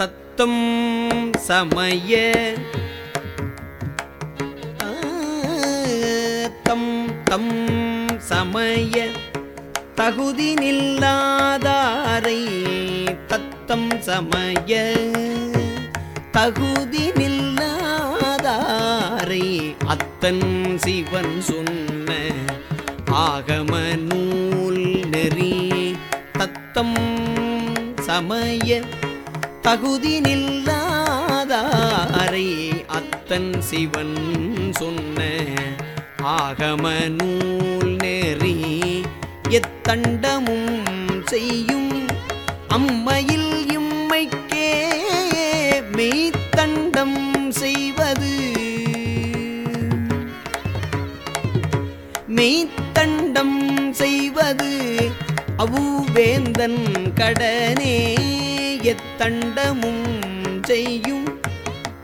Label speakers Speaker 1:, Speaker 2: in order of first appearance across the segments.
Speaker 1: தத்தம் சமய. தம் தம் சமய. தகுதி நில்லாதாரை தத்தம் சமய. தகுதி நில்லாதாரை அத்தன் சிவன் சொன்ன ஆகம நூல் நெறி தத்தம் சமய. தகுதி நில்லாதாரை அத்தன் சிவன் சொன்ன ஆகம நூல் நெறி எத்தண்டமும் செய்யும் அம்மையில் இம்மைக்கே மெய்த்தண்டம் செய்வது. மெய்த்தண்டம் செய்வது அவுவேந்தன் கடனே. எத்தண்டமும் செய்யும்.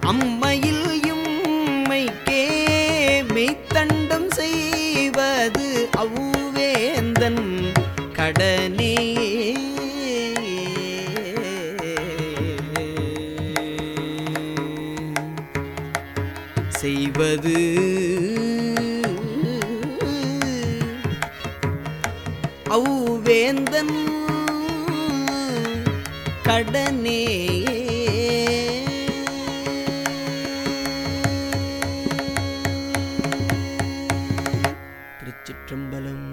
Speaker 1: அம்மையில் இம்மைக்கே மெய்த்தண்டம் செய்வது அவ்வேந்தன் கடனே. செய்வது அவ்வேந்தன் கடனே. திருச்சிற்றம்பலம்.